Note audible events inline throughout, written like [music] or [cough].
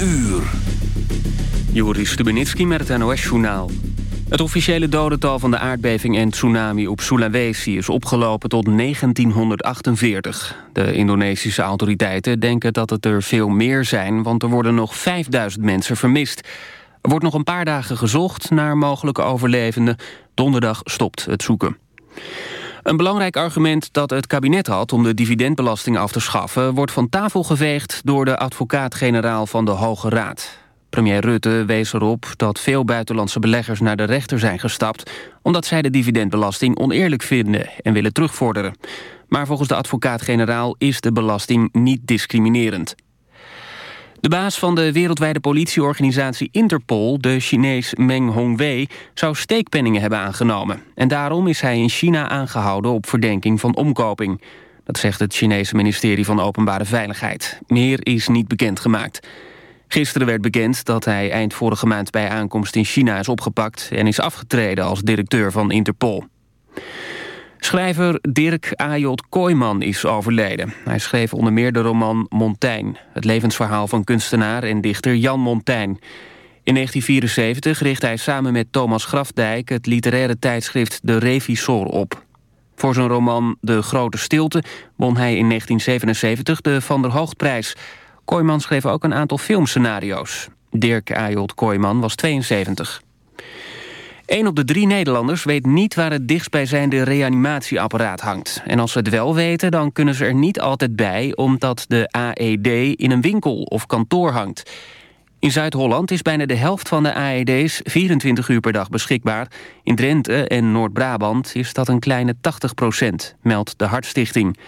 uur. Joris Stubenitski met het NOS-journaal. Het officiële dodental van de aardbeving en tsunami op Sulawesi... is opgelopen tot 1948. De Indonesische autoriteiten denken dat het er veel meer zijn... want er worden nog 5000 mensen vermist. Er wordt nog een paar dagen gezocht naar mogelijke overlevenden. Donderdag stopt het zoeken. Een belangrijk argument dat het kabinet had om de dividendbelasting af te schaffen... wordt van tafel geveegd door de advocaat-generaal van de Hoge Raad. Premier Rutte wees erop dat veel buitenlandse beleggers naar de rechter zijn gestapt... omdat zij de dividendbelasting oneerlijk vinden en willen terugvorderen. Maar volgens de advocaat-generaal is de belasting niet discriminerend. De baas van de wereldwijde politieorganisatie Interpol, de Chinees Meng Hongwei, zou steekpenningen hebben aangenomen. En daarom is hij in China aangehouden op verdenking van omkoping. Dat zegt het Chinese ministerie van Openbare Veiligheid. Meer is niet bekendgemaakt. Gisteren werd bekend dat hij eind vorige maand bij aankomst in China is opgepakt... en is afgetreden als directeur van Interpol. Schrijver Dirk Ajot Kooijman is overleden. Hij schreef onder meer de roman Montaigne... het levensverhaal van kunstenaar en dichter Jan Montaigne. In 1974 richtte hij samen met Thomas Grafdijk... het literaire tijdschrift De Revisor op. Voor zijn roman De Grote Stilte won hij in 1977 de Van der Hoogtprijs... Kooijman schreef ook een aantal filmscenario's. Dirk Ajot Kooijman was 72. Een op de drie Nederlanders weet niet waar het dichtstbijzijnde reanimatieapparaat hangt. En als ze het wel weten, dan kunnen ze er niet altijd bij... omdat de AED in een winkel of kantoor hangt. In Zuid-Holland is bijna de helft van de AED's 24 uur per dag beschikbaar. In Drenthe en Noord-Brabant is dat een kleine 80 procent, meldt de Hartstichting.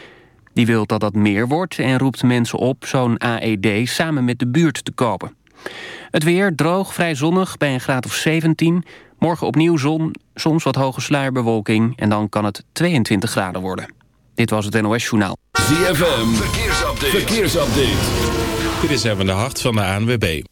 Die wil dat dat meer wordt en roept mensen op zo'n AED samen met de buurt te kopen. Het weer droog, vrij zonnig bij een graad of 17. Morgen opnieuw zon, soms wat hoge sluierbewolking... en dan kan het 22 graden worden. Dit was het NOS Journaal. ZFM, verkeersupdate. verkeersupdate. Dit is even de hart van de ANWB.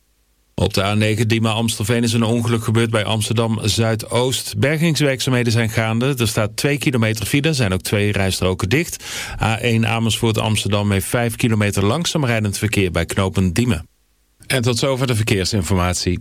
Op de A9 Diemen Amstelveen is een ongeluk gebeurd bij Amsterdam Zuidoost. Bergingswerkzaamheden zijn gaande. Er staat 2 kilometer file, zijn ook twee rijstroken dicht. A1 Amersfoort Amsterdam heeft 5 kilometer langzaam rijdend verkeer bij knopen Diemen. En tot zover de verkeersinformatie.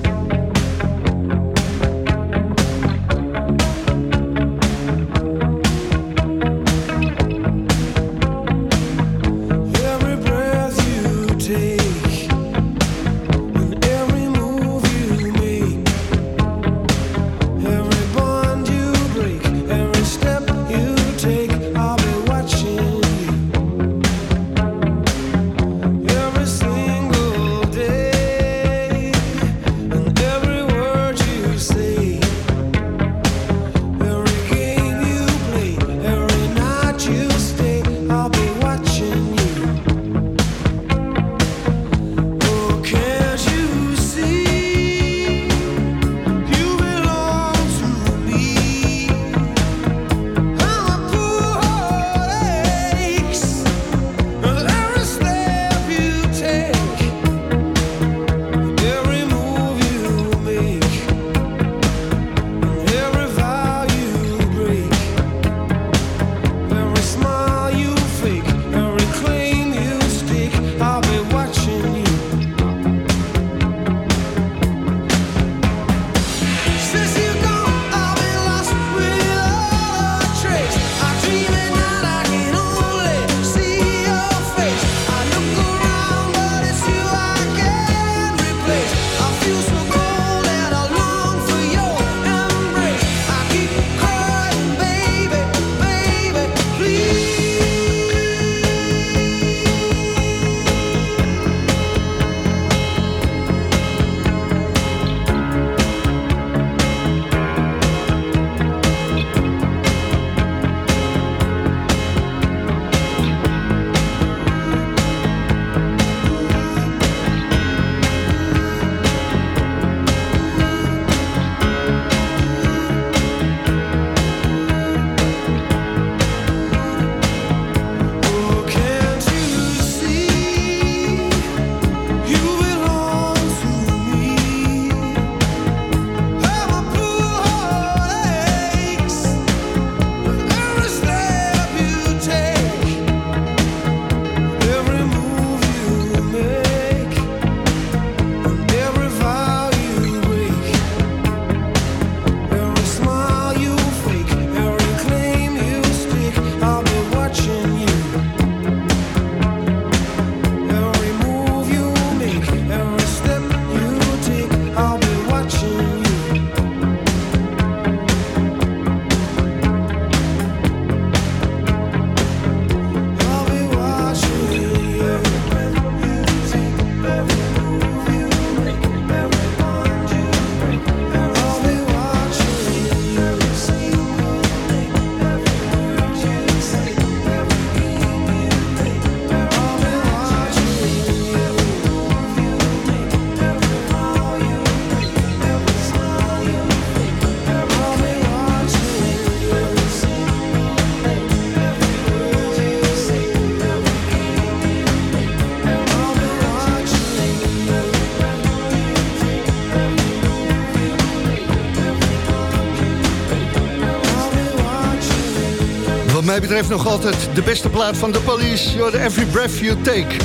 Mij betreft nog altijd de beste plaat van de police. You're every breath you take.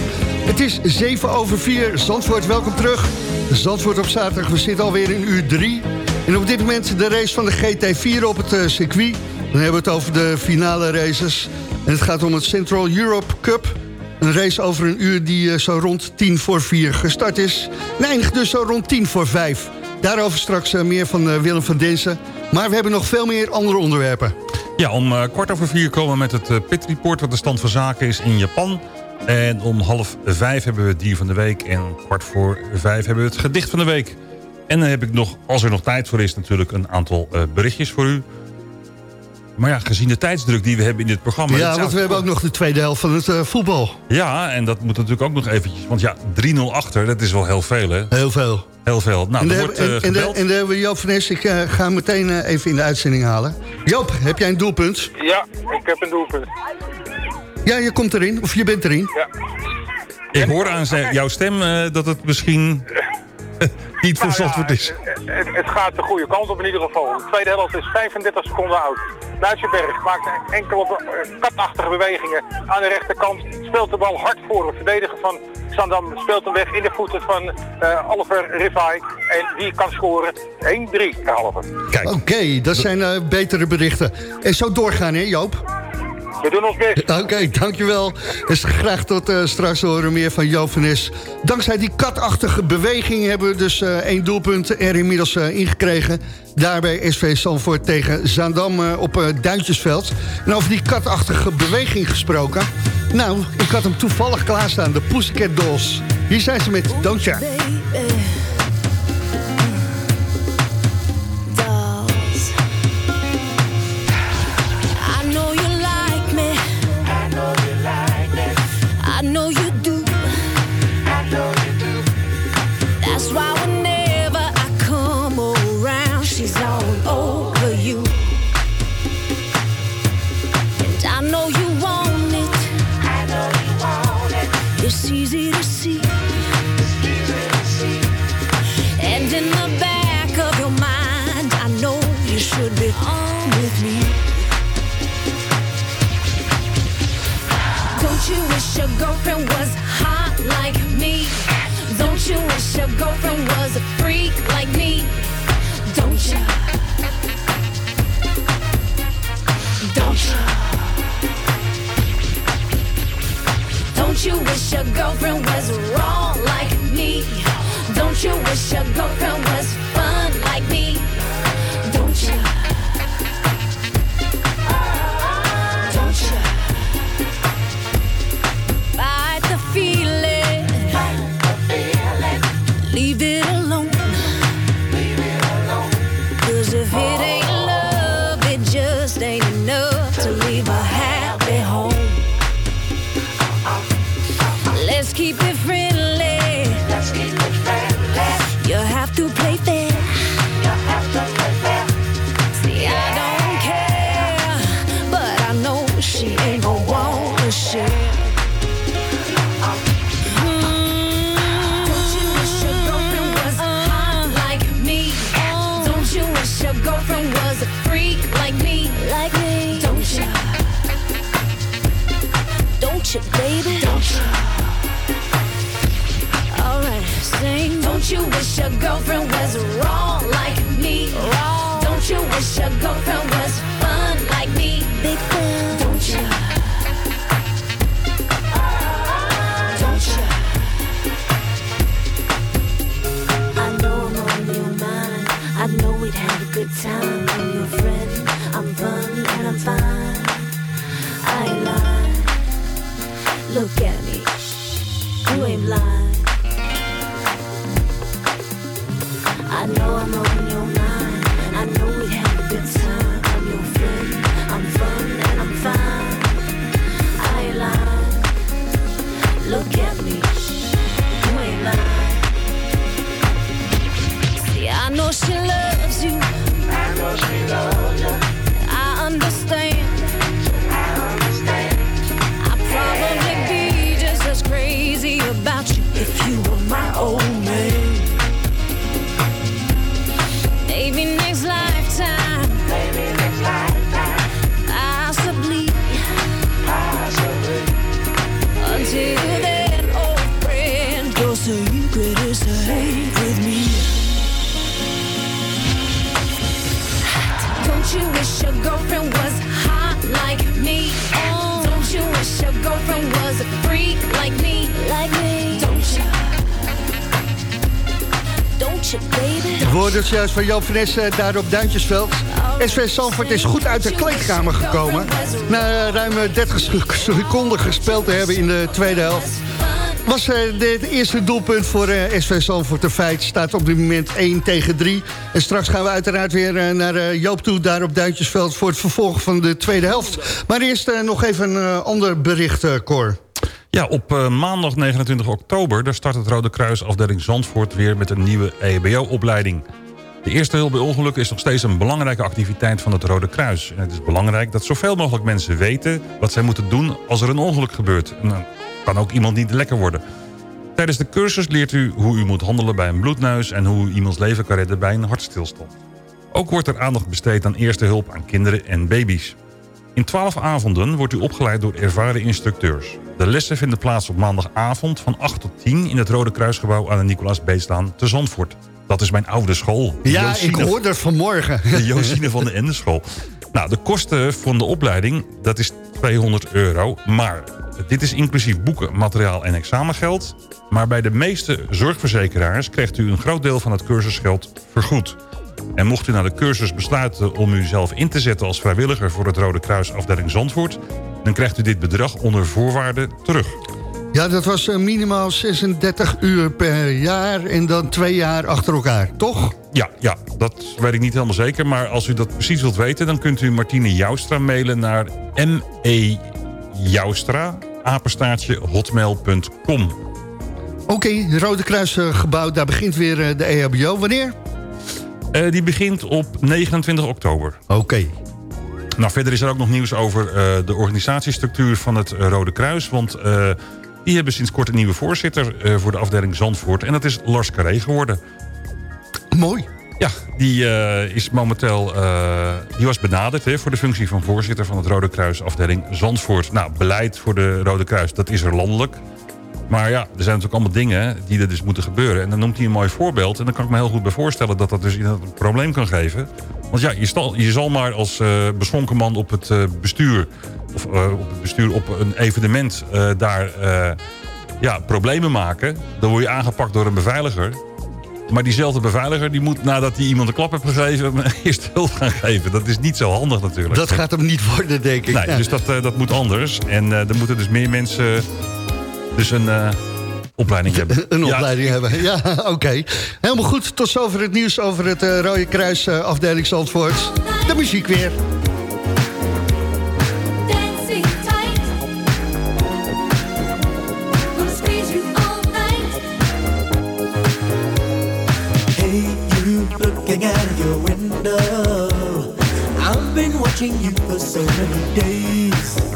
Het is 7 over 4. Zandvoort, welkom terug. Zandvoort op zaterdag. We zitten alweer in uur 3. En op dit moment de race van de GT4 op het uh, circuit. Dan hebben we het over de finale races. En het gaat om het Central Europe Cup. Een race over een uur die uh, zo rond 10 voor 4 gestart is. En eindigt dus zo rond 10 voor 5. Daarover straks uh, meer van Willem van Densen. Maar we hebben nog veel meer andere onderwerpen. Ja, om uh, kwart over vier komen we met het uh, Pit Report... wat de stand van zaken is in Japan. En om half vijf hebben we het dier van de week. En kwart voor vijf hebben we het gedicht van de week. En dan heb ik nog, als er nog tijd voor is... natuurlijk een aantal uh, berichtjes voor u. Maar ja, gezien de tijdsdruk die we hebben in dit programma... Ja, want we hebben ook nog de tweede helft van het voetbal. Ja, en dat moet natuurlijk ook nog eventjes... want ja, 3-0 achter, dat is wel heel veel, hè? Heel veel. Heel veel. Nou, en, de, wordt, en, en, de, en de Joop van Nes, ik uh, ga hem meteen uh, even in de uitzending halen. Joop, heb jij een doelpunt? Ja, ik heb een doelpunt. Ja, je komt erin, of je bent erin. Ja. Ik hoor aan jouw stem uh, dat het misschien [laughs] niet voor nou, ja, is. Het, het, gaat de goede kant op in ieder geval. De tweede helft is 35 seconden oud. Luitsenberg maakt enkele katachtige bewegingen aan de rechterkant. Speelt de bal hard voor. Het verdediger van Zandam speelt hem weg in de voeten van uh, Oliver Rivai. En die kan scoren 1-3 halve. Oké, okay, dat zijn uh, betere berichten. En zo doorgaan hè Joop? We doen ons best. Oké, okay, dankjewel. Dus graag tot uh, straks horen meer van Nes. Dankzij die katachtige beweging hebben we dus uh, één doelpunt er inmiddels uh, ingekregen. Daarbij SV Zandvoort tegen Zaandam op Duintjesveld. En over die katachtige beweging gesproken. Nou, ik had hem toevallig klaarstaan, de Pussycat Dolls. Hier zijn ze met Don't It's your girlfriend van Joop van Essen daar op Duintjesveld. SV Zandvoort is goed uit de kleedkamer gekomen. Na ruim eh, 30 [laughs] seconden gespeeld te hebben in de tweede helft. Was eh, de- het eerste doelpunt voor eh, SV Zandvoort een feit. Staat op dit moment 1 tegen 3. En straks gaan we uiteraard weer eh, naar eh, Joop toe... daar op Duintjesveld voor het vervolg van de tweede helft. Maar eerst eh, nog even een eh, ander bericht, eh, Cor. Ja, op eh, maandag 29 oktober daar start het Rode Kruis afdeling Zandvoort weer met een nieuwe E EHBO-opleiding. De eerste hulp bij ongelukken is nog steeds een belangrijke activiteit van het Rode Kruis. En het is belangrijk dat zoveel mogelijk mensen weten wat zij moeten doen als er een ongeluk gebeurt. En dan kan ook iemand niet lekker worden. Tijdens de cursus leert u hoe u moet handelen bij een bloedneus... en hoe u iemands leven kan redden bij een hartstilstand. Ook wordt er aandacht besteed aan eerste hulp aan kinderen en baby's. In 12 avonden wordt u opgeleid door ervaren instructeurs. De lessen vinden plaats op maandagavond van 8 tot 10... in het Rode Kruisgebouw aan de Nicolaas Beeslaan te Zandvoort. Dat is mijn oude school. Ja, Josine- ik hoorde het vanmorgen. de Josine van de Endeschool. Nou, de kosten van de opleiding, dat is 200 euro. Maar dit is inclusief boeken, materiaal en examengeld. Maar bij de meeste zorgverzekeraars krijgt u een groot deel van het cursusgeld vergoed. En mocht u na de cursus besluiten om u zelf in te zetten als vrijwilliger... voor het Rode Kruis afdeling Zandvoort... dan krijgt u dit bedrag onder voorwaarden terug. Ja, dat was eh, minimaal 36 uur per jaar en dan twee jaar achter elkaar, toch? Ja, ja, dat weet ik niet helemaal zeker. Maar als u dat precies wilt weten... dan kunt u Martine Joustra mailen naar mejoustra, apenstaartje, hotmail.com. Oké, Rode Kruisgebouw, daar begint weer eh, de EHBO. Wanneer? Eh, die begint op 29 oktober. Oké. Nou, verder is er ook nog nieuws over eh, de organisatiestructuur van het eh, Rode Kruis. Want eh, die hebben sinds kort een nieuwe voorzitter eh, voor de afdeling Zandvoort. En dat is Lars Carré geworden. Mooi. Ja, die eh, is momenteel eh, die was benaderd hè, voor de functie van voorzitter van het Rode Kruis afdeling Zandvoort. Nou, beleid voor de Rode Kruis, dat is er landelijk. Maar ja, er zijn natuurlijk allemaal dingen die er dus moeten gebeuren. En dan noemt hij een mooi voorbeeld. En dan kan ik me heel goed bij voorstellen dat dat dus inderdaad een probleem kan geven. Want ja, je, stal, je zal maar als eh beschonken man op het eh, bestuur... of eh, op het bestuur op een evenement daar ja, problemen maken. Dan word je aangepakt door een beveiliger. Maar diezelfde beveiliger die moet nadat hij iemand een klap heeft gegeven... [laughs] eerst hulp gaan geven. Dat is niet zo handig natuurlijk. Dat gaat hem niet worden, denk ik. Nee, Ja. dus dat, dat moet anders. En er moeten dus meer mensen dus een opleiding hebben. Een Ja, opleiding hebben. Ja, [laughs] oké. Helemaal goed. Tot zover het nieuws over het eh, Rode Kruis eh, afdeling Zandvoort. De muziek weer. Dancing tight. Gonna squeeze you all night. Hey, you looking out of your window. I've been watching you for so many days.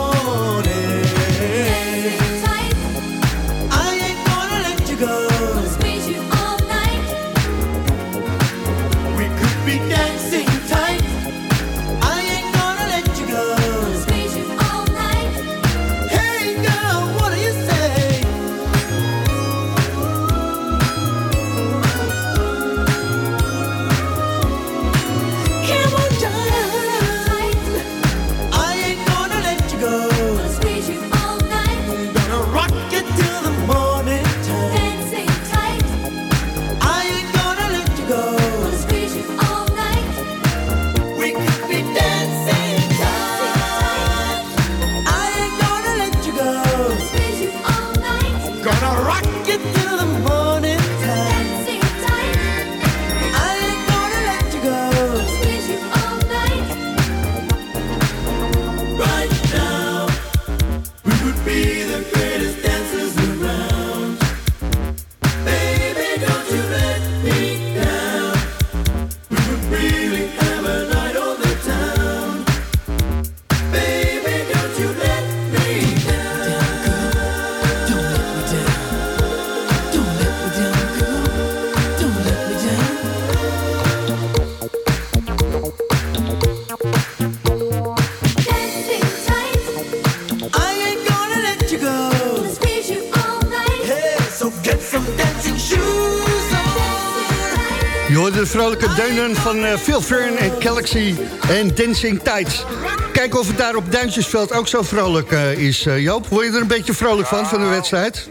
Vrolijke deunen van eh, Phil Fern en Galaxy en Dancing Tides. Kijken of het daar op Duintjesveld ook zo vrolijk eh, is, eh, Joop. Word je er een beetje vrolijk van, van de wedstrijd?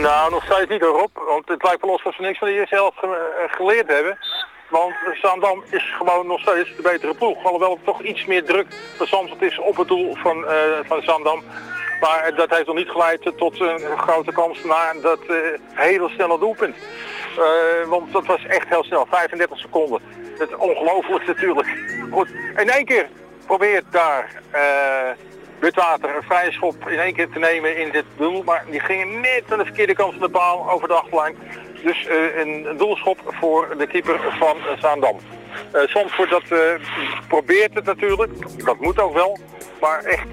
Nou, nog steeds niet erop. Want het lijkt wel alsof ze niks van jezelf ge- geleerd hebben. Want Zaandam is gewoon nog steeds de betere ploeg. Alhoewel het toch iets meer druk van Zandvoort is op het doel van, eh van Zaandam. Maar dat heeft nog niet geleid tot een grote kans naar dat hele snelle doelpunt. Eh, want dat was echt heel snel, 35 seconden. Dat is ongelooflijk natuurlijk. Goed, in één keer probeert daar eh Witwater een vrije schop in één keer te nemen in dit doel. Maar die gingen net aan de verkeerde kant van de paal over de achterlijn. Dus eh, een, een doelschop voor de keeper van eh, Zaandam. Eh Zandvoort dat eh, probeert het natuurlijk. Dat moet ook wel. Maar echt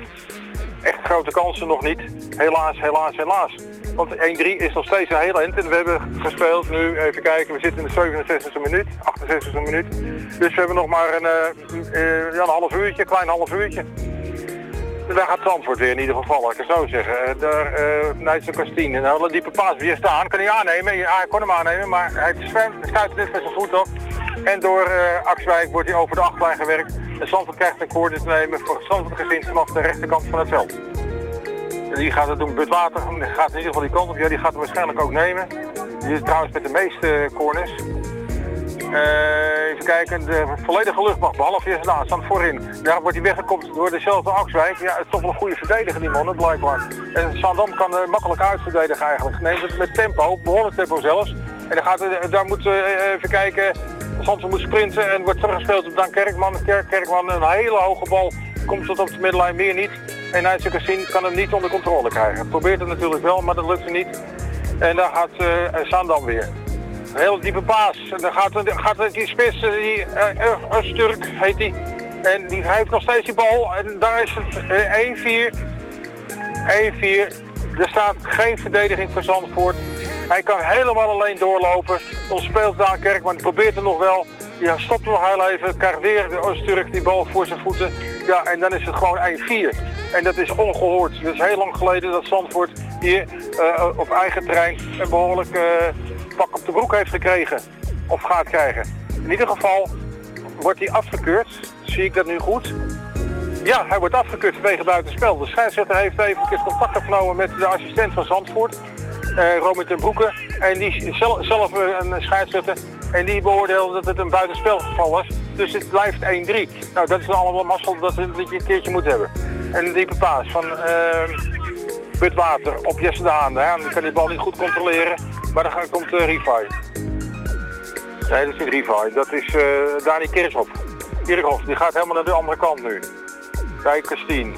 echt grote kansen nog niet. Helaas, helaas, helaas. Want 1-3 is nog steeds een heel eind. En we hebben gespeeld nu, even kijken, we zitten in de 67e minuut, 68e minuut. Dus we hebben nog maar een, eh, eh, ja, een half uurtje, een klein half uurtje. Daar gaat Zandvoort weer in ieder geval, laat ik het zo zeggen. Eh, Daar, uh, Nijtse Kastien, een hele diepe paas weer staan, kan hij aannemen. Ja, hij kon hem aannemen, maar hij stuit net met zijn voet op. En door eh Axwijk wordt hij over de achterlijn gewerkt. En Zandvoort krijgt een koord te nemen voor Zandvoort gezien vanaf de rechterkant van het veld. Die gaat het doen, Butwater die gaat in ieder geval die kant op. Ja, die gaat hem waarschijnlijk ook nemen. Die is trouwens met de meeste corners. Eh, even kijken, de volledige luchtmacht, behalve Jesse Daan, staat voorin. Daar wordt hij weggekopt door dezelfde Axwijk. Ja, het is toch wel een goede verdediger die man, hè, blijkbaar. En Sandam kan er makkelijk uitverdedigen eigenlijk. Neemt het met tempo, behoorlijk tempo zelfs. En dan gaat, er- daar moet, eh, even kijken, Zandvoort moet sprinten en wordt teruggespeeld op Dan Kerkman. Kerk, Kerkman een hele hoge bal, komt tot op de middenlijn, meer niet. En Nijtse Cassin kan hem niet onder controle krijgen. Probeert het natuurlijk wel, maar dat lukt hem niet. En daar gaat eh Sandam weer. Een hele diepe paas. En dan gaat, gaat die spits, eh, die uh, Sturk heet die. En die hij heeft nog steeds die bal. En daar is het eh, 1-4. 1-4. Er staat geen verdediging voor Zandvoort. Hij kan helemaal alleen doorlopen. Dan speelt Daan Kerk, maar probeert het nog wel. Ja, stopt nog heel even. Krijgt weer de die bal voor zijn voeten. Ja, en dan is het gewoon 1-4. En dat is ongehoord. Dat is heel lang geleden dat Zandvoort hier eh, op eigen terrein een behoorlijk eh, pak op de broek heeft gekregen. Of gaat krijgen. In ieder geval wordt hij afgekeurd. Zie ik dat nu goed? Ja, hij wordt afgekeurd vanwege buitenspel. De scheidsrechter heeft even contact opgenomen met de assistent van Zandvoort, eh Robert ten Broeke. En die zelf, zelf een scheidsrechter. En die beoordeelde dat het een buitenspelgeval was. Dus het blijft 1-3. Nou, dat is dan allemaal mazzel dat, je een keertje moet hebben. En een diepe paas van eh Butwater op Jesse de Haan. Dan kan die bal niet goed controleren. Maar dan komt uh, Rivai. Nee, dat is niet Rivai. Dat is eh Dani Kirchhoff. Kirchhoff, die gaat helemaal naar de andere kant nu. Bij Christine.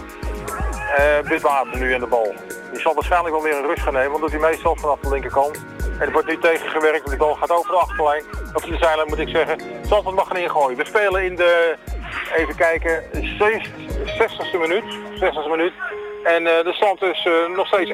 Eh Butwater nu aan de bal. Die zal waarschijnlijk wel weer een rust gaan nemen, want dat doet hij meestal vanaf de linkerkant. Er wordt nu tegengewerkt, want die bal gaat over de achterlijn. Of de zijlijn moet ik zeggen. Zandvoort mag erin gooien. We spelen in de, even kijken, 60ste minuut. 60ste minuut. En eh, de stand is eh, nog steeds 1-3.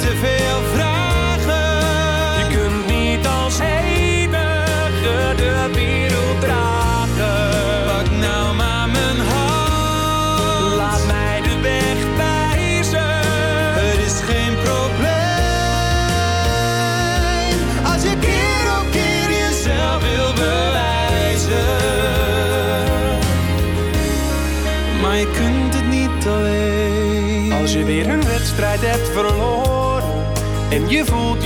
Te veel vragen. je kunt niet als enige de wereld dragen. Pak nou maar mijn hand. Laat mij de weg wijzen. Het is geen probleem. Als je keer op keer jezelf wil bewijzen. Maar je kunt het niet alleen. Als je weer een wedstrijd hebt verloren en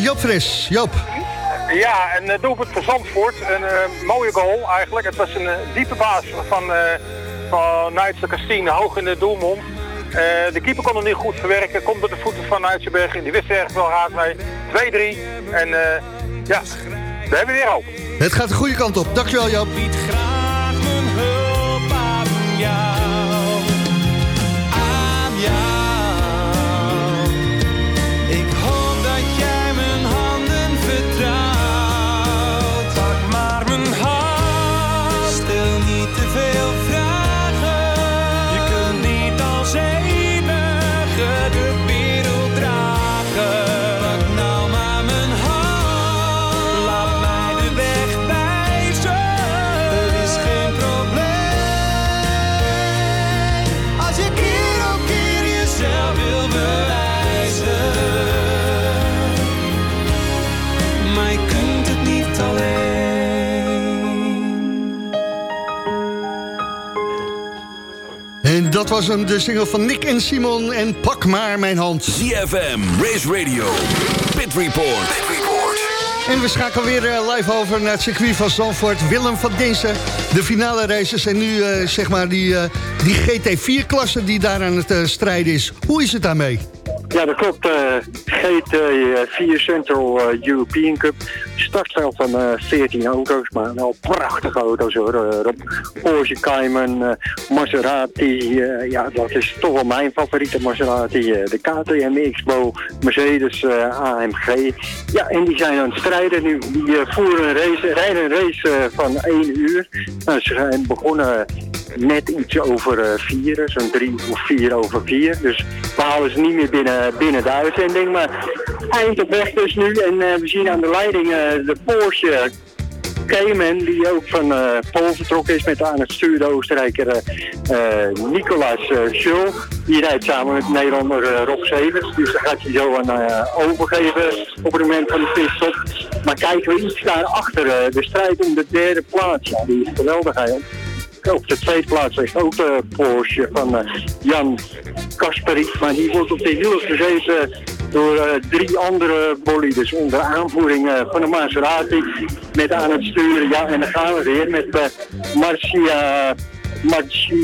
Joop Fres. Joop. Ja, een uh, doelpunt voor Zandvoort. Een eh, mooie goal eigenlijk. Het was een eh, diepe baas van, uh, van Nijtse Kastien, hoog in de doelmond. Eh, de keeper kon het niet goed verwerken. Komt door de voeten van Nijtsenberg. En die wist er ergens wel haast mee. 2-3. En eh, ja, we hebben weer hoop. Het gaat de goede kant op. Dankjewel Joop. graag mijn hulp aan jou. Was hem, de single van Nick en Simon. En pak maar mijn hand. ZFM, Race Radio, Pit Report. En we schakelen weer eh, live over naar het circuit van Zandvoort. Willem van Dinsen, de finale races. En nu eh, zeg maar die, eh, die GT4-klasse die daar aan het eh, strijden is. Hoe is het daarmee? Ja, dat klopt. eh GT4 Central European Cup. Startveld van eh 14 auto's, maar wel prachtige auto's hoor. eh, Rob. Porsche Cayman, eh, Maserati. eh, ja, dat is toch wel mijn favoriete Maserati. eh, de KTM X-Bo, Mercedes eh, AMG. Ja, en die zijn aan het strijden nu. Die eh, voeren een race, rijden een race eh, van 1 uur. Nou, ze zijn begonnen net iets over eh, vier, zo'n drie of vier over vier. Dus we halen ze niet meer binnen, binnen de uitzending. Maar eind op weg dus nu. En eh, we zien aan de leiding eh, de Porsche Cayman, die ook van eh Pool vertrokken is met aan het stuur de Oostenrijker Nicolas Schul. Die rijdt samen met Nederlander Rob Severs. Dus daar gaat hij zo aan overgeven op het moment van de pitstop. Maar kijken we iets daarachter, de strijd om de derde plaats. Ja, die is geweldig eigenlijk. Op de tweede plaats ligt ook de Porsche van eh, Jan Kasperik. Maar die wordt op de hielen gezeten door eh, drie andere bolides onder aanvoering eh, van de Maserati. Met aan het sturen, ja en dan gaan we weer met uh, Marcia...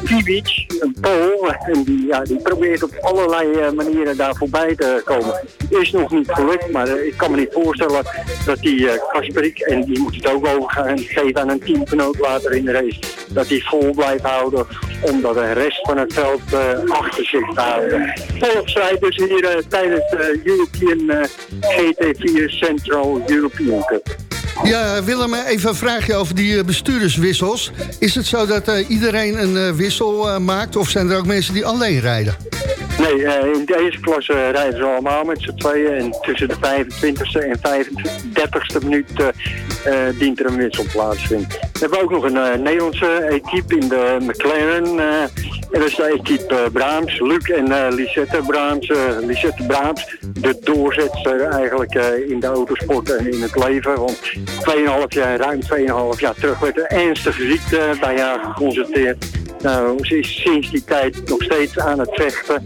Marcinkiewicz, een Pool, en die, ja, die probeert op allerlei eh, manieren daar voorbij te komen. Is nog niet gelukt, maar eh, ik kan me niet voorstellen dat die eh, Kasperik, en die moet het ook overgaan geven aan een teamgenoot later in de race, dat die vol blijft houden, omdat de rest van het veld eh, achter zich houden. Volksstrijd dus hier eh, tijdens de European eh, GT4 Central European Cup. Ja, Willem, even een vraagje over die eh, bestuurderswissels. Is het zo dat eh, iedereen een eh, wissel maakt... of zijn er ook mensen die alleen rijden? Nee, in deze klasse rijden ze allemaal met z'n tweeën. En tussen de 25e en 35e minuut dient er een wissel plaatsvinden. We hebben ook nog een eh, Nederlandse equipe in de McLaren. eh, en dat is de equipe eh, Braams, Luc en eh, Lisette Braams. eh, Lisette Braams, de doorzetster eigenlijk eh, in de autosport en in het leven. Want 2,5 jaar, ruim 2,5 jaar terug werd een ernstige ziekte bij haar geconstateerd. Nou, ze is sinds die tijd nog steeds aan het vechten.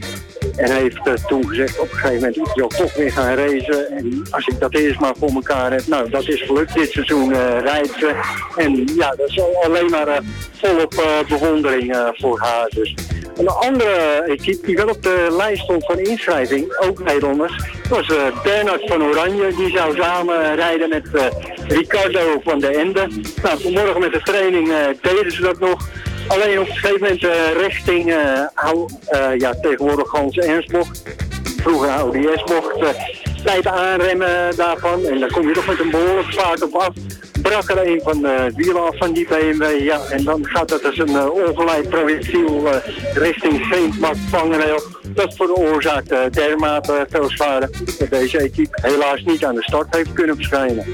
En heeft eh, toen gezegd op een gegeven moment, ik wil toch weer gaan racen. En als ik dat eerst maar voor elkaar heb, nou dat is gelukt. Dit seizoen eh rijdt ze. En ja, dat is al- alleen maar eh, volop bewondering voor haar. Dus. Een andere equipe die wel op de lijst stond van inschrijving, ook Nederlanders, was eh, Bernard van Oranje. Die zou samen rijden met Ricardo van de Ende. Nou, vanmorgen met de training deden ze dat nog. Alleen op een gegeven moment eh, richting eh, eh, ja, tegenwoordig Hans Ernstbocht. Vroeger Audi S-bocht. eh, tijd aanremmen daarvan. En dan kom je toch met een behoorlijk vaart op af. Brak er een van de wielen af van die BMW. Ja, en dan gaat dat als een ongeleid projectiel richting Veentmarkt vangrail. Dat veroorzaakt dermate veel schade dat deze equipe helaas niet aan de start heeft kunnen verschijnen.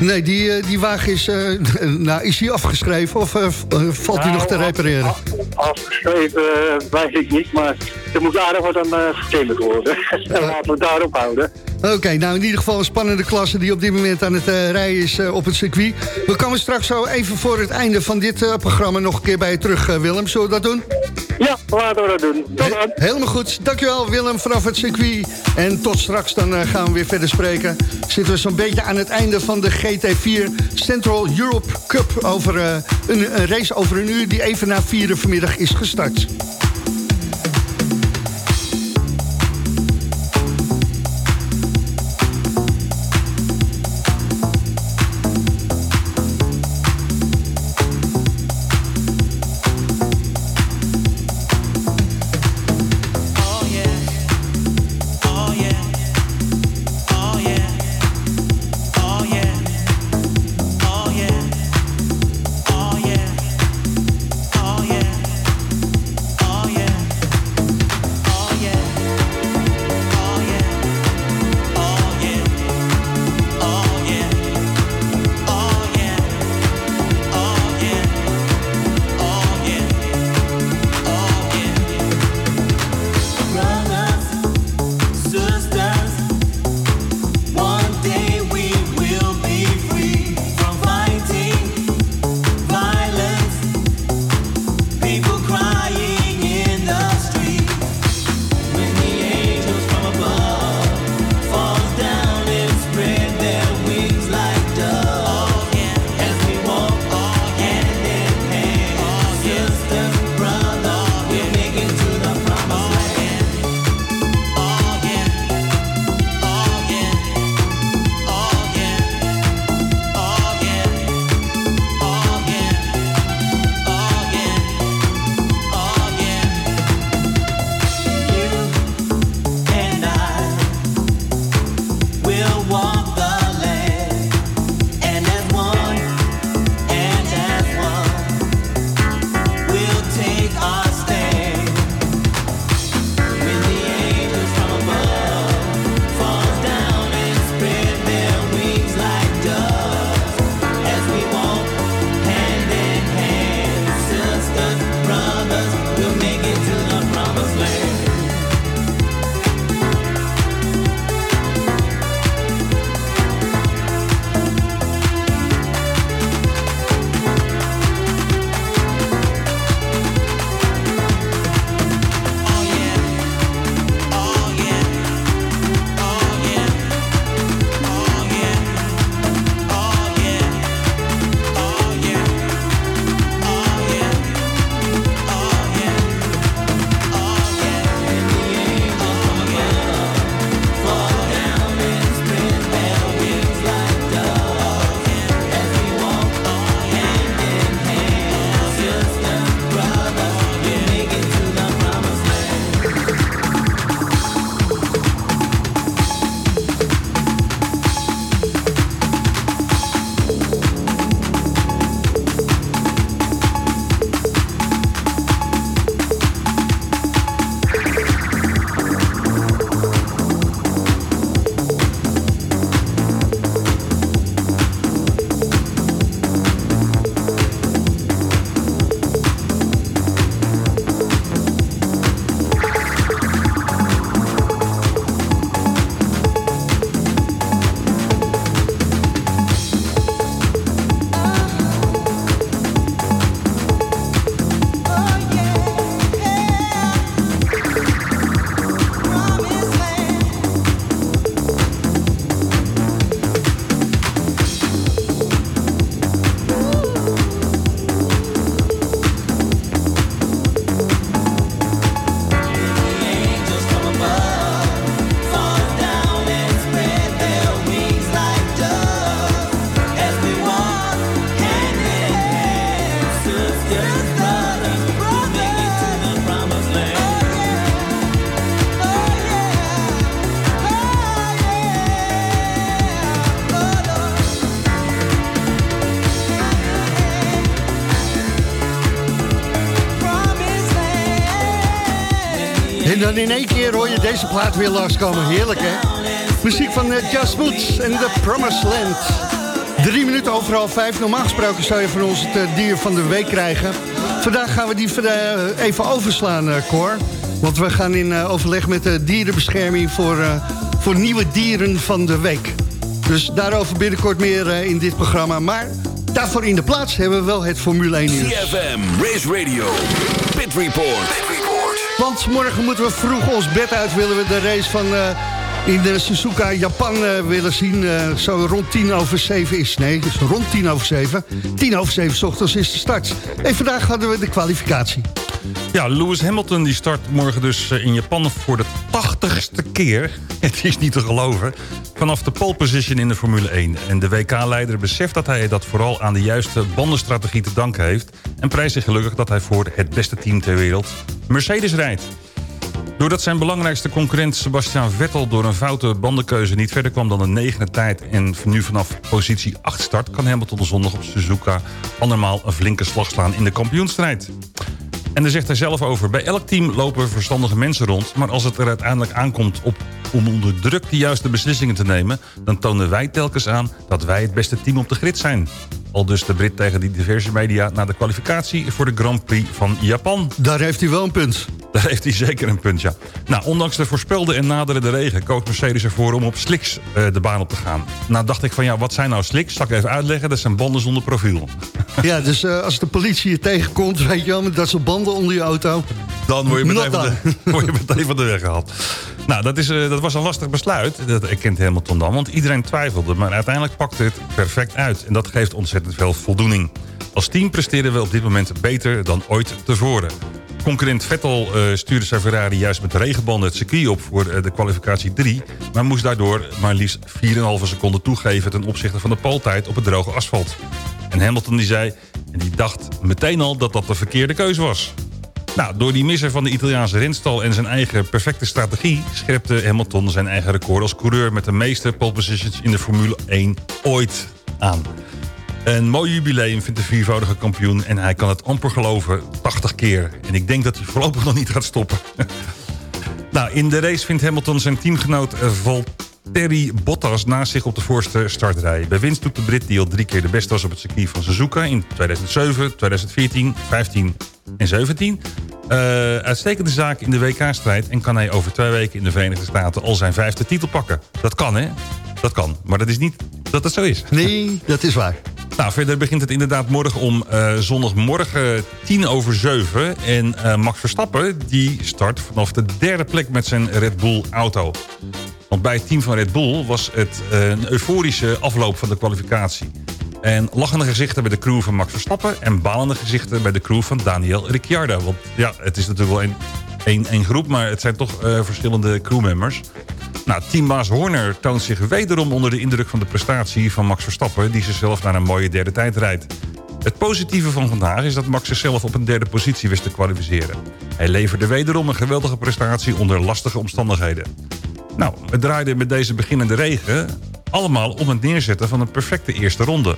Nee, die, eh, die wagen is, eh, [laughs] nou, is die afgeschreven of eh, valt die nog te Nou, repareren? af- Afgeschreven weet ik niet, maar er moet aardig wat aan uh, worden. en [laughs] laten we het daarop houden. Oké, nou in ieder geval een spannende klasse die op dit moment aan het eh, rijden is eh, op het circuit. We komen straks zo even voor het einde van dit eh, programma nog een keer bij je terug, Willem. Zullen we dat doen? Ja, laten we dat doen. Tot dan. Helemaal goed. Dankjewel Willem vanaf het circuit. En tot straks dan gaan we weer verder spreken. Zitten we zo'n beetje aan het einde van de GT4 Central Europe Cup. Over een, een race over een uur die even na vieren vanmiddag is gestart. In één keer hoor je deze plaat weer langskomen. Heerlijk, hè? Muziek van eh, Just Woods en The Promised Land. Drie minuten overal vijf. Normaal gesproken zou je van ons het eh, dier van de week krijgen. Vandaag gaan we die eh, even overslaan, Cor. Want we gaan in overleg met de dierenbescherming... Voor, voor nieuwe dieren van de week. Dus daarover binnenkort meer in dit programma. Maar daarvoor in de plaats hebben we wel het Formule 1 nieuws. CFM, Race Radio, Pit Report. Want morgen moeten we vroeg ons bed uit. Willen we de race van eh, in de Suzuka Japan eh, willen zien. eh, zo rond tien over zeven is. Nee, dus rond tien over zeven. Tien over zeven ochtends is de start. En vandaag hadden we de kwalificatie. Ja, Lewis Hamilton die start morgen dus eh, in Japan voor de tachtigste keer. [laughs] Het is niet te geloven. Vanaf de pole position in de Formule 1. En de WK-leider beseft dat hij dat vooral aan de juiste bandenstrategie te danken heeft. En prijst zich gelukkig dat hij voor het beste team ter wereld Mercedes rijdt. Doordat zijn belangrijkste concurrent Sebastian Vettel door een foute bandenkeuze niet verder kwam dan de negende tijd en nu vanaf positie 8 start, kan Hamilton zondag op Suzuka andermaal een flinke slag slaan in de kampioenstrijd. En daar zegt hij zelf over, bij elk team lopen verstandige mensen rond, maar als het er uiteindelijk aankomt op, om onder druk de juiste beslissingen te nemen, dan tonen wij telkens aan dat wij het beste team op de grid zijn. Al dus de Brit tegen die diverse media na de kwalificatie voor de Grand Prix van Japan. Daar heeft hij wel een punt. Daar heeft hij zeker een punt, ja. Nou, ondanks de voorspelde en naderende regen... koos Mercedes ervoor om op slicks eh, de baan op te gaan. Nou dacht ik van, ja, wat zijn nou slicks? Zal ik even uitleggen? Dat zijn banden zonder profiel. [laughs] Ja, dus eh, als de politie je tegenkomt, weet je wel, dat soort banden onder je auto. Dan word je meteen, van de, [laughs] word je meteen van de weg gehaald. Nou, dat, is, eh, dat was een lastig besluit. Dat erkent Hamilton dan, want iedereen twijfelde. Maar uiteindelijk pakte het perfect uit. En dat geeft ontzettend veel voldoening. Als team presteren we op dit moment beter dan ooit tevoren. Concurrent Vettel eh, stuurde zijn Ferrari juist met de regenbanden het circuit op voor eh, de kwalificatie 3... maar moest daardoor maar liefst 4,5 seconden toegeven... ten opzichte van de pooltijd op het droge asfalt. En Hamilton die zei, en die dacht meteen al dat dat de verkeerde keuze was. Nou, door die misser van de Italiaanse renstal en zijn eigen perfecte strategie... scherpte Hamilton zijn eigen record als coureur... met de meeste pole positions in de Formule 1 ooit aan. Een mooi jubileum vindt de viervoudige kampioen... en hij kan het amper geloven, 80 keer. En ik denk dat hij voorlopig nog niet gaat stoppen. [laughs] nou, in de race vindt Hamilton zijn teamgenoot eh, Valtteri Bottas... naast zich op de voorste startrij. Bij winst doet de Brit die al drie keer de beste was op het circuit van Suzuka... in 2007, 2014, 15 en 17... Eh, uitstekende zaak in de WK-strijd... en kan hij over twee weken in de Verenigde Staten al zijn vijfde titel pakken. Dat kan, hè? Dat kan. Maar dat is niet dat het zo is. Nee, dat is waar. Nou, verder begint het inderdaad morgen om eh, zondagmorgen tien over zeven. En eh, Max Verstappen die start vanaf de derde plek met zijn Red Bull auto. Want bij het team van Red Bull was het eh, een euforische afloop van de kwalificatie. En lachende gezichten bij de crew van Max Verstappen... en balende gezichten bij de crew van Daniel Ricciardo. Want ja, het is natuurlijk wel één één, één groep... maar het zijn toch eh, verschillende crewmembers. Nou, teambaas Horner toont zich wederom onder de indruk van de prestatie van Max Verstappen... die zichzelf naar een mooie derde tijd rijdt. Het positieve van vandaag is dat Max zichzelf op een derde positie wist te kwalificeren. Hij leverde wederom een geweldige prestatie onder lastige omstandigheden. Nou, het draaide met deze beginnende regen allemaal om het neerzetten van een perfecte eerste ronde.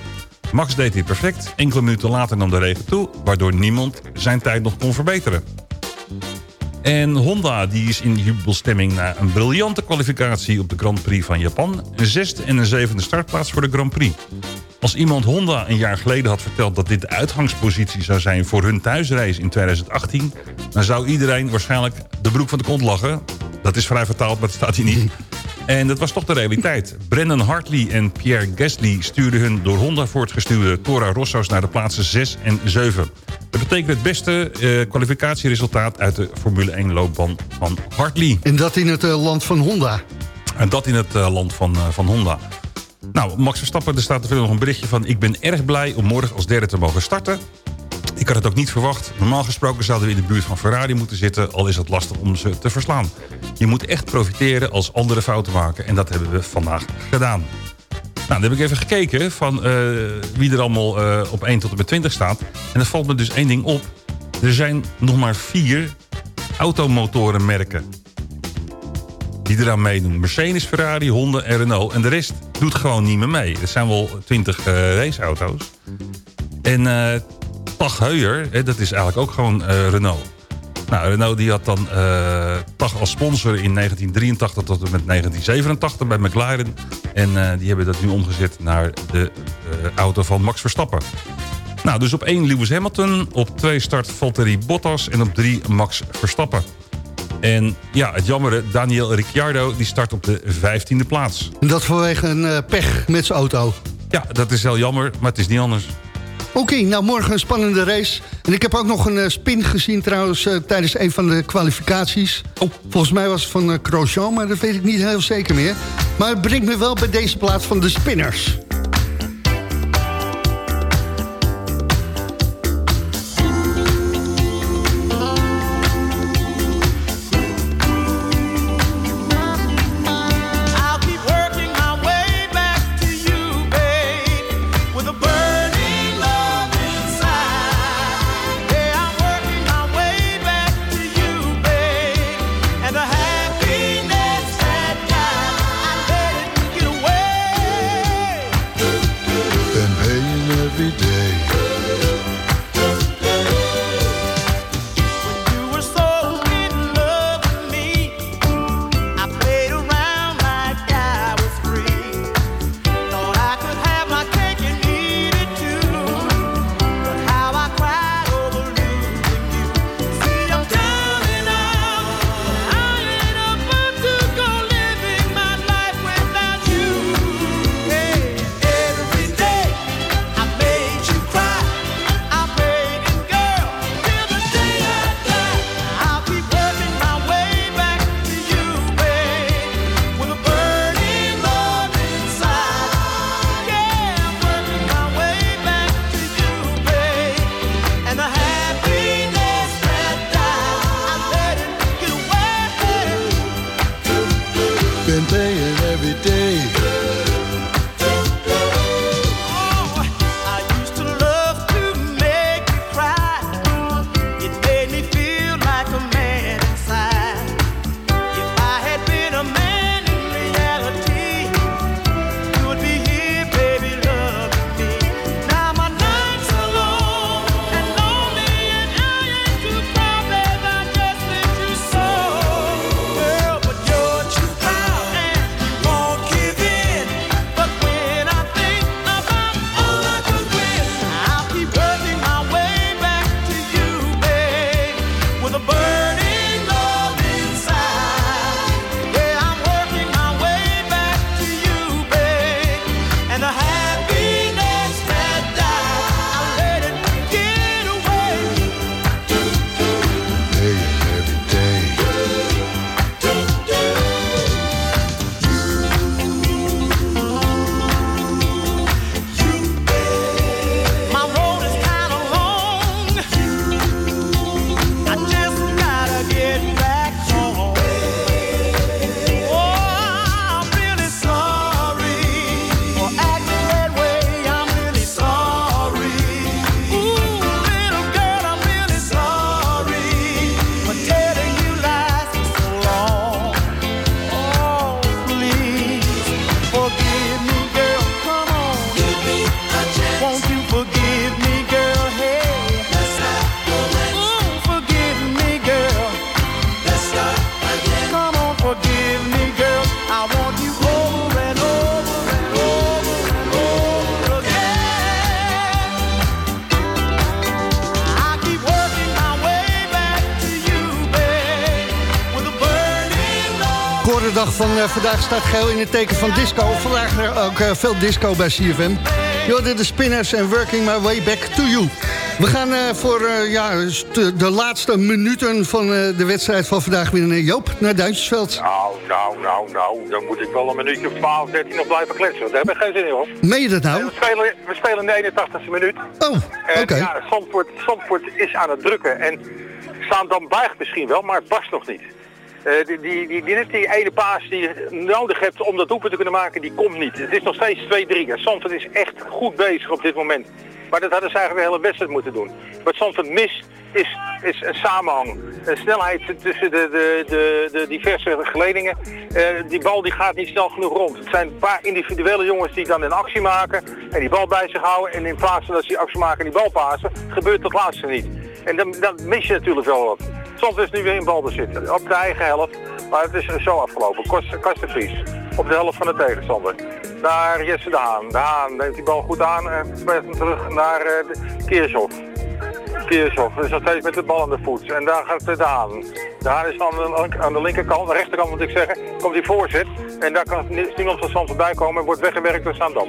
Max deed dit perfect, enkele minuten later nam de regen toe... waardoor niemand zijn tijd nog kon verbeteren. En Honda die is in jubelstemming na een briljante kwalificatie op de Grand Prix van Japan. Een zesde en een zevende startplaats voor de Grand Prix. Als iemand Honda een jaar geleden had verteld dat dit de uitgangspositie zou zijn voor hun thuisreis in 2018... dan zou iedereen waarschijnlijk de broek van de kont lachen. Dat is vrij vertaald, maar het staat hier niet. En dat was toch de realiteit. Brendan Hartley en Pierre Gasly stuurden hun door Honda voortgestuurde Toro Rosso's naar de plaatsen 6 en 7. Dat betekent het beste eh, kwalificatieresultaat uit de Formule 1 loopbaan van Hartley. En dat in het eh, land van Honda. En dat in het eh, land van, eh, van Honda. Nou, Max Verstappen, er staat er verder nog een berichtje van... ik ben erg blij om morgen als derde te mogen starten. Ik had het ook niet verwacht. Normaal gesproken zouden we in de buurt van Ferrari moeten zitten... al is het lastig om ze te verslaan. Je moet echt profiteren als andere fouten maken. En dat hebben we vandaag gedaan. Nou, dan heb ik even gekeken van eh, wie er allemaal eh, op 1 tot en met 20 staat. En er valt me dus één ding op. Er zijn nog maar vier automotorenmerken die eraan meedoen. Mercedes, Ferrari, Honda en Renault. En de rest doet gewoon niet meer mee. Er zijn wel 20 eh, raceauto's. En Tag Heuer, hè, dat is eigenlijk ook gewoon eh, Renault. Nou, Renault die had dan eh TAG als sponsor in 1983 tot en met 1987 bij McLaren. En eh, die hebben dat nu omgezet naar de auto van Max Verstappen. Nou, dus op 1 Lewis Hamilton, op 2 start Valtteri Bottas en op 3 Max Verstappen. En ja, het jammere, Daniel Ricciardo die start op de 15e plaats. Dat vanwege een pech met zijn auto. Ja, dat is heel jammer, maar het is niet anders. Oké, nou morgen een spannende race. En ik heb ook nog een eh, spin gezien trouwens eh, tijdens een van de kwalificaties. Oh. Volgens mij was het van uh, Grosjean, maar dat weet ik niet heel zeker meer. Maar het brengt me wel bij deze plaats van de spinners. Every day. Vandaag staat geheel in het teken van disco. Vandaag er ook eh, veel disco bij CFM. Jorden de Spinners en Working My Way Back to You. We gaan eh, voor eh, ja, de, de laatste minuten van eh, de wedstrijd van vandaag weer naar Joop, naar Duitsersveld. Nou, nou, nou, nou, dan moet ik wel een minuutje of 12, 13 nog blijven kletsen. want Daar heb ik geen zin in, hoor. Meen je dat nou? We spelen, we spelen de 81ste minuut. Oh, oké. ja, Zandvoort, Zandvoort is aan het drukken. En staan dan buigt misschien wel, maar het barst nog niet. Eh, die, die, die, die, ene paas die je nodig hebt om dat doelpunt te kunnen maken, die komt niet. Het is nog steeds 2-3. En is echt goed bezig op dit moment. Maar dat hadden ze eigenlijk de hele wedstrijd moeten doen. Wat Zandvoort mist is, is een samenhang. Een snelheid tussen de, de, de, de diverse geledingen. Eh, die bal die gaat niet snel genoeg rond. Het zijn een paar individuele jongens die dan een actie maken en die bal bij zich houden. En in plaats van dat ze die actie maken en die bal pasen, gebeurt dat laatste niet. En dan, dan mis je natuurlijk wel wat. Zand is nu weer in balbezit. Op de eigen helft. Maar het is zo afgelopen. Kost- Karsten Vries. Op de helft van de tegenstander. Naar Jesse de Haan. De neemt die bal goed aan en speelt hem terug naar eh, de- Kiershoff. Kiershoff is nog steeds met de bal aan de voet. En daar gaat de Haan. De is aan de, aan de linkerkant, de rechterkant moet ik zeggen, komt hij voorzet. En daar kan ni- niemand van Zand voorbij komen en wordt weggewerkt door Zandam.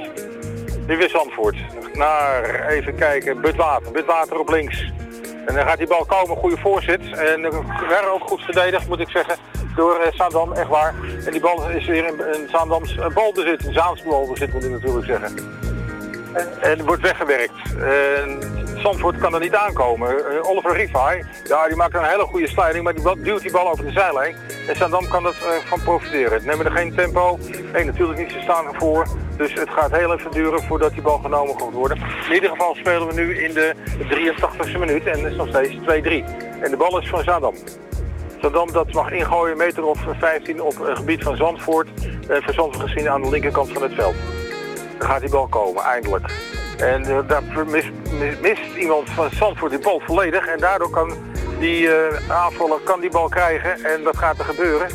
Nu weer Zandvoort. Naar, even kijken, Budwater. Budwater op links. En dan gaat die bal komen, goede voorzet. En eh, werden ook goed verdedigd, moet ik zeggen, door eh, Zaandam, echt waar. En die bal is weer in, in Zaandams eh, balbezit, Zaans balbezit moet ik natuurlijk zeggen. En, wordt weggewerkt. Zandvoort kan er niet aankomen. Eh, Oliver Rivai, ja, die maakt een hele goede sliding, maar die duwt die bal over de zijlijn. En Zaandam kan er van profiteren. Nemen er geen tempo. Nee, natuurlijk niet, ze staan ervoor. Dus het gaat heel even duren voordat die bal genomen gaat worden. In ieder geval spelen we nu in de 83e minuut en het is nog steeds 2-3. En de bal is van Zaandam. Zaandam dat mag ingooien, meter of 15 op het gebied van Zandvoort. En voor Zandvoort gezien aan de linkerkant van het veld. Gaat die bal komen, eindelijk. En eh, daar mist, mis- mist iemand van Zandvoort die bal volledig. En daardoor kan die eh, aanvaller kan die bal krijgen. En dat gaat er gebeuren.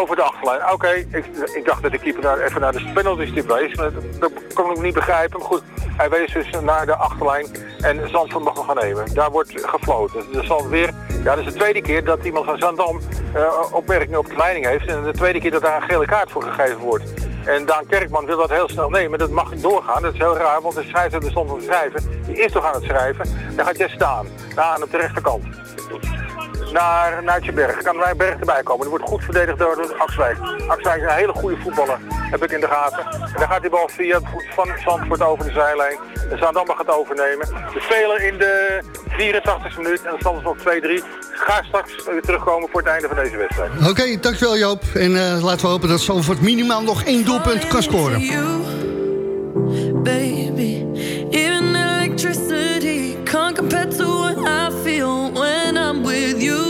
Over de achterlijn. Oké, ik, ik dacht dat de keeper daar even naar de penalty-stip wees. maar Dat, dat kon ik niet begrijpen. Maar goed, hij wees dus naar de achterlijn. En Zandvoort mag hem gaan nemen. Daar wordt gefloten. Dus zal weer, ja, dat is de tweede keer dat iemand van Zandam eh, opmerkingen op de leiding heeft. En de tweede keer dat daar een gele kaart voor gegeven wordt. En Daan Kerkman wil dat heel snel nemen. Dat mag doorgaan. Dat is heel raar, want de scheidsrechter stond om te schrijven. Die is toch aan het schrijven. Dan gaat Jess staan. Daar aan de rechterkant naar Nuitjeberg. Kan wij Berg erbij komen. Die wordt goed verdedigd door door Axwijk. Axwijk is een hele goede voetballer, heb ik in de gaten. En dan gaat die bal via het voet van Zandvoort over de zijlijn. En Zaandam mag het overnemen. We spelen in de 84e minuut en dan stand is nog 2-3. Ga straks weer terugkomen voor het einde van deze wedstrijd. Oké, dankjewel Joop. En eh, laten we hopen dat Zandvoort minimaal nog één doelpunt kan scoren. With you.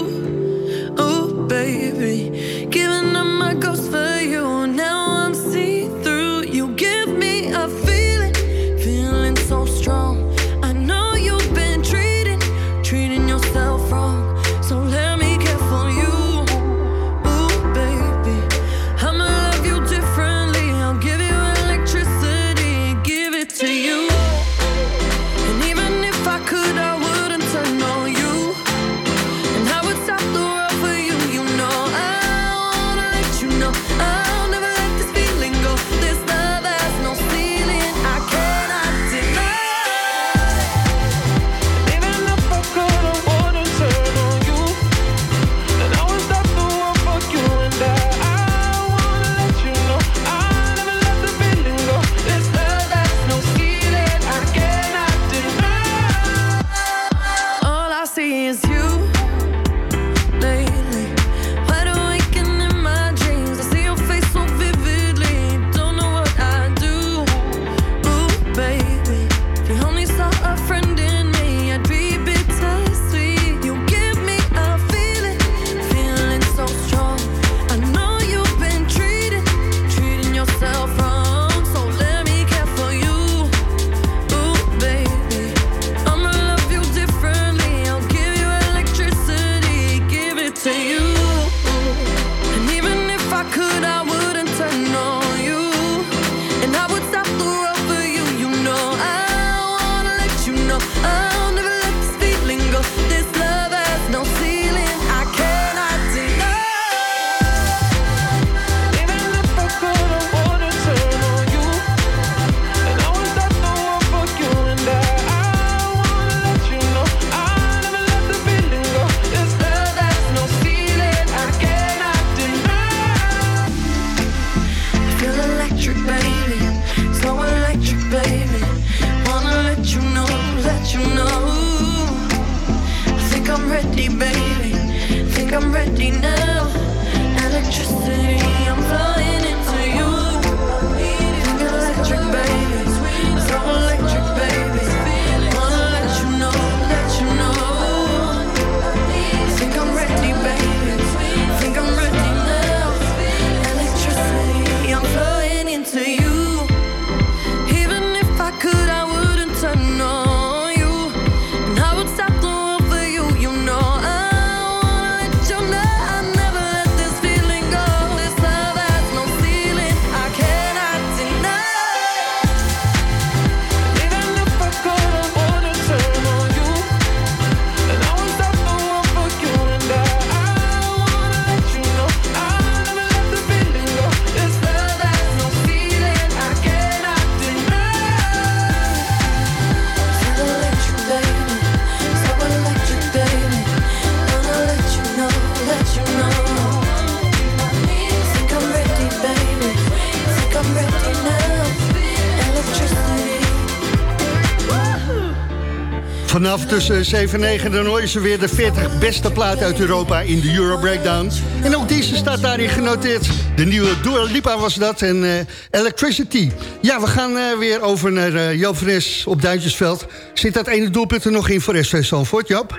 Vanaf tussen 7 en 9 dan hoor ze weer de 40 beste platen uit Europa in de Euro Breakdown. En ook deze staat daarin genoteerd. De nieuwe Dua Lipa was dat en eh, Electricity. Ja, we gaan eh, weer over naar uh, Joop op Duintjesveld. Zit dat ene doelpunt er nog in voor SV Zandvoort, Joop?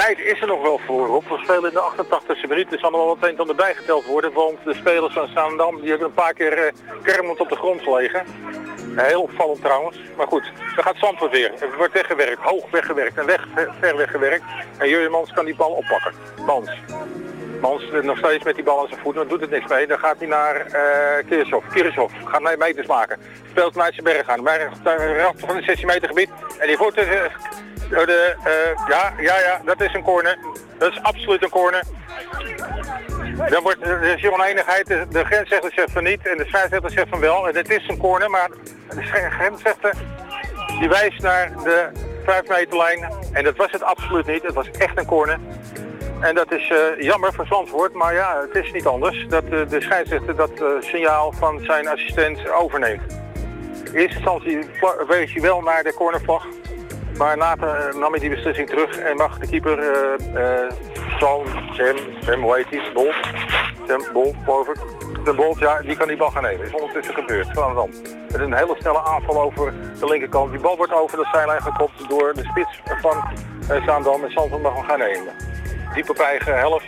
Eh, tijd is er nog wel voor op. We spelen in de 88e minuut. Er zal nog wel wat een en ander bijgeteld worden. Want de spelers van Zaandam die hebben een paar keer uh, kermend op de grond gelegen. Eh, heel opvallend trouwens. Maar goed, dan gaat Zandvoort weer. Het wordt weggewerkt, hoog weggewerkt en weg, ver weggewerkt. En Jurjen Mans kan die bal oppakken. Mans. Mans eh, nog steeds met die bal aan zijn voet, maar doet het niks mee. Dan gaat hij naar uh, Kirchhoff. Kirchhoff gaat mij meters maken. Speelt naar zijn berg aan. De rand van het 16 meter gebied. En die wordt uh, de, uh, ja, ja, ja, dat is een corner. Dat is absoluut een corner. Dan wordt de is oneenigheid. De, de grensrechter zegt van niet en de scheidsrechter zegt van wel. En het is een corner, maar de grensrechter die wijst naar de 5 meterlijn. En dat was het absoluut niet. Het was echt een corner. En dat is uh, jammer voor Zandvoort, maar ja, het is niet anders dat uh, de scheidsrechter dat signaal van zijn assistent overneemt. In eerste instantie wees hij wel naar de cornervlag, maar later nam hij die beslissing terug en mag de keeper, Sam, Sam, Sam, hoe heet die, Bolt, Sam, ik. De Bolt, ja, die kan die bal gaan nemen. is ondertussen gebeurd, van dan. Met een hele snelle aanval over de linkerkant. Die bal wordt over de zijlijn gekopt door de spits van Zaandam en Zandvoort mag hem gaan nemen diep op eigen helft.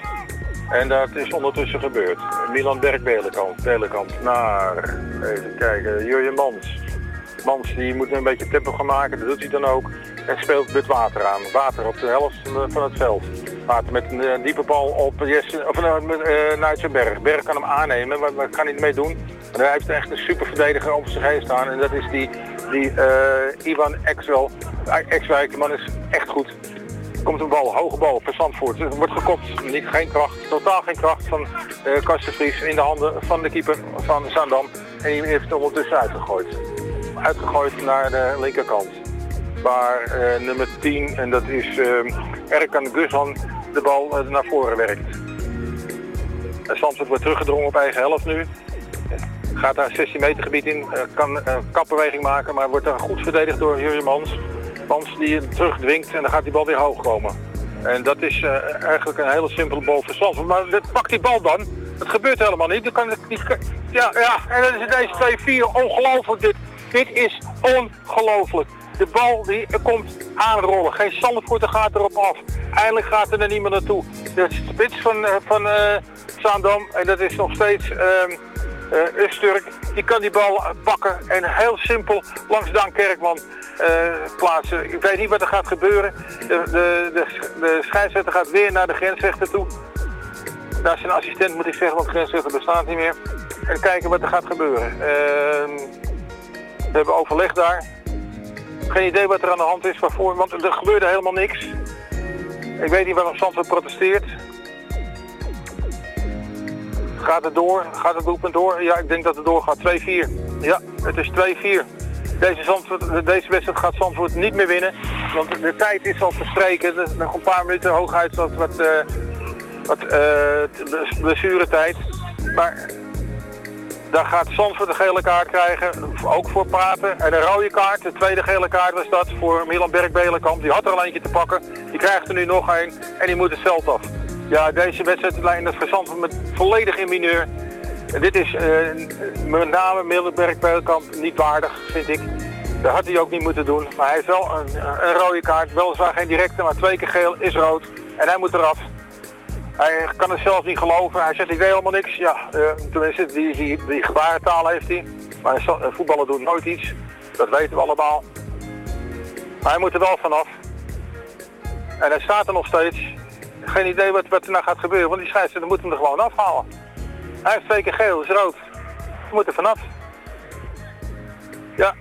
En dat is ondertussen gebeurd. Milan Berg Belenkamp, Belenkamp naar, even kijken, Jurjen Mans. Mans die moet een beetje tempo gaan maken, dat doet hij dan ook. En speelt met water aan. Water op de helft van het veld. Water met een uh, diepe bal op Jesse, of, uh, naar zijn Berg. Berg kan hem aannemen, maar kan hij ermee doen? Hij heeft echt een super verdediger over zich heen staan. En dat is die, die Ivan Exwel. Exwijk, man is echt goed komt een bal, hoge bal voor Zandvoort. Wordt gekopt, niet, geen kracht, totaal geen kracht van uh, Kastenvries in de handen van de keeper van Zaandam. En die heeft het ondertussen uitgegooid. Uitgegooid naar de linkerkant. Waar uh, nummer 10, en dat is uh, Erkan Guzman, de bal uh, naar voren werkt. En wordt teruggedrongen op eigen helft nu. Gaat daar 16 meter gebied in, kan een kapbeweging maken, maar wordt daar goed verdedigd door Jurje Mans. Mans die hem terugdwingt en dan gaat die bal weer hoog komen. En dat is eigenlijk een hele simpele bal voor. Maar pak die bal dan. Het gebeurt helemaal niet. Dan kan het niet ja, ja, en dan is deze 2-4 ongelooflijk dit. Dit is ongelooflijk. De bal die komt aanrollen. Geen Zandvoort gaat erop af. Eindelijk gaat er niet meer naartoe. De spits van, uh, van uh, Zaandam. En dat is nog steeds... Uh, uh, Usturk, die kan die bal pakken en heel simpel langs Dan Kerkman uh, plaatsen. Ik weet niet wat er gaat gebeuren. De, de, de, de scheidsrechter gaat weer naar de grensrechter toe. Naar zijn assistent moet ik zeggen, want de grensrechter bestaat niet meer. En kijken wat er gaat gebeuren. We hebben overleg daar. Geen idee wat er aan de hand is waarvoor, want er gebeurde helemaal niks. Ik weet niet waarom Zandvoort protesteert. Gaat het door? Gaat het doelpunt door? Ja, ik denk dat het doorgaat. 2-4. Ja, het is 2-4. Deze, Zandvoort, deze wedstrijd gaat Zandvoort niet meer winnen. Want de tijd is al verstreken. Nog een paar minuten hooguit wat, wat, uh, wat uh, blessuretijd. Maar daar gaat Zandvoort een gele kaart krijgen. Ook voor praten. En een rode kaart. De tweede gele kaart was dat voor Milan Berg-Belenkamp. Die had er al eentje te pakken. Die krijgt er nu nog een. En die moet het veld af. Ja, deze wedstrijdlijn is verzand met volledig in mineur. En dit is uh, met name Mildenberg Beelkamp niet waardig, vind ik. Dat had hij ook niet moeten doen. Maar hij heeft wel een, een rode kaart. Weliswaar geen directe, maar twee keer geel is rood. En hij moet eraf. Hij kan het zelf niet geloven. Hij zegt, ik weet helemaal niks. Ja, uh, tenminste, die, die, die gebarentaal heeft hij. Maar voetballen doen nooit iets. Dat weten we allemaal. Maar hij moet er wel vanaf. En hij staat er nog steeds geen idee wat, wat er nou gaat gebeuren, want die scheidsrechter moet hem er gewoon afhalen. Hij heeft twee keer geel, is rood. Hij moet er vanaf. Ja.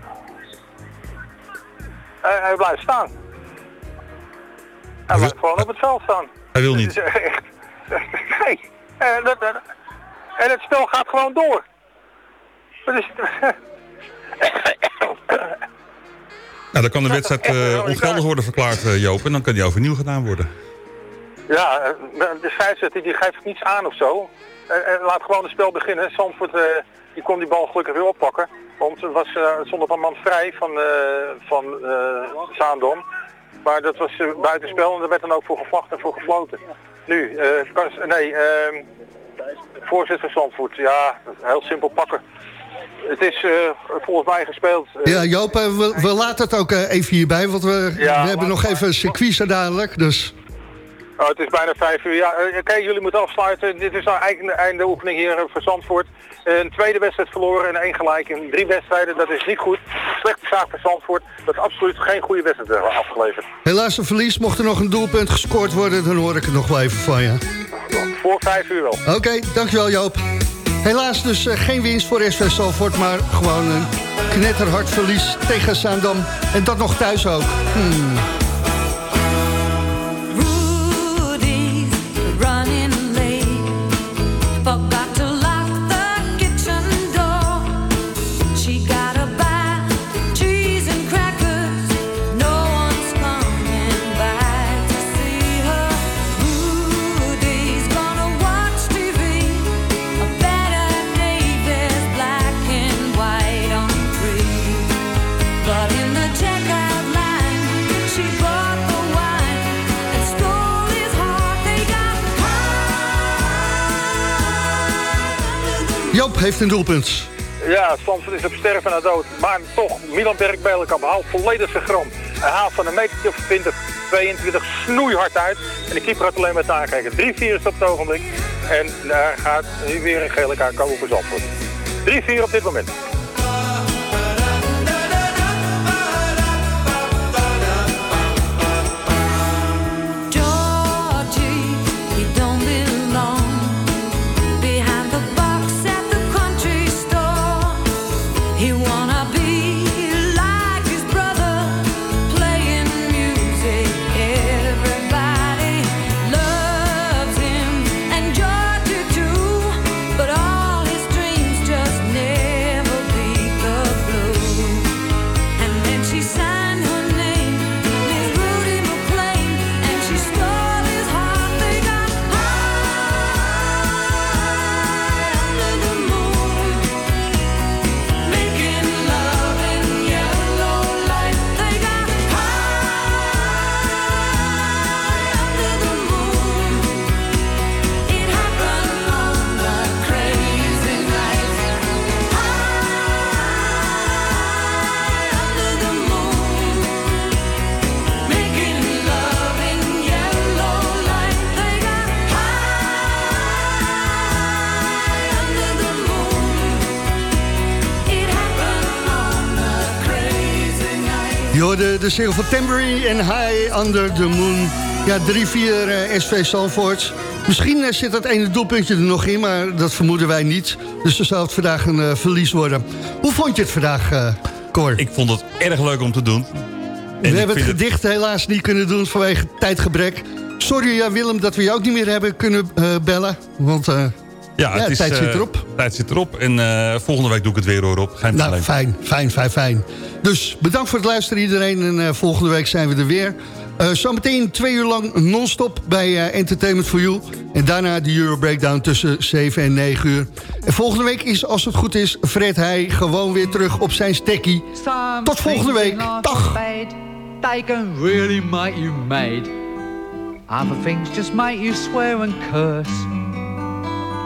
Hij, hij blijft staan. Hij blijft gewoon op het veld staan. Hij wil niet. [laughs] Echt, [laughs] nee. En, dat, en het spel gaat gewoon door. Wat is het? [coughs] Nou, dan kan de wedstrijd uh, ongeldig worden verklaard, uh, Joop. En dan kan die overnieuw gedaan worden. Ja, de scheidsrechter die geeft niets aan of zo. Laat gewoon het spel beginnen. Zandvoort die kon die bal gelukkig weer oppakken. Want er was zonder van man vrij van, van Zaandom. Maar dat was eh, buitenspel en daar werd dan ook voor gevlacht en voor gefloten. Nu, kan- nee, ehm voorzitter Zandvoort. Ja, heel simpel pakken. Het is eh, volgens mij gespeeld. eh, Ja, Joop, we, we laten het ook even hierbij, want we, Ja, we hebben maar- nog even een circuit zo dadelijk. Dus Oh, het is bijna vijf uur. Ja, oké, jullie moeten afsluiten. Dit is nou eigenlijk de einde oefening hier voor Zandvoort. Een tweede wedstrijd verloren en één gelijk in drie wedstrijden. Dat is niet goed. Slechte zaak voor Zandvoort. Dat is absoluut geen goede wedstrijd hebben afgeleverd. helaas een verlies. Mocht er nog een doelpunt gescoord worden, dan hoor ik het nog wel even van je. Voor vijf uur wel. Oké, dankjewel Joop. Helaas dus eh, geen winst voor SV maar gewoon een knetterhard verlies tegen Zaandam. En dat nog thuis ook. Hmm. Heeft een doelpunt. Ja, Zandvoort is op sterven na dood. Maar toch, Milan Berg-Belenkamp haalt volledig zijn gram. Hij haalt van een metertje of 20, 22 snoeihard uit. En de keeper had alleen maar te aankijken. 3-4 is op het ogenblik. En daar gaat weer een gele kaart komen voor Zandvoort. 3-4 op dit moment. De single van Tambourine en High Under the Moon. Ja, 3-4 eh, SV Salford. Misschien eh, zit dat ene doelpuntje er nog in, maar dat vermoeden wij niet. Dus er zal het vandaag een eh, verlies worden. Hoe vond je het vandaag, eh Cor? Ik vond het erg leuk om te doen. We hebben het gedicht helaas niet kunnen doen vanwege tijdgebrek. Sorry ja, Willem dat we je ook niet meer hebben kunnen bellen. Want eh, Ja, het is, tijd zit erop. Tijd zit erop. En eh, volgende week doe ik het weer hoor op. Geen Nou, probleem. fijn, fijn, fijn, fijn. Dus bedankt voor het luisteren iedereen. En eh, volgende week zijn we er weer. Eh, zometeen twee uur lang non-stop bij eh, Entertainment for You. En daarna de Euro Breakdown tussen 7 en 9 uur. En volgende week is, als het goed is, Fred Heij gewoon weer terug op zijn stekkie. Tot volgende week. Dag. They can really make you mad. Other things just make you swear and curse.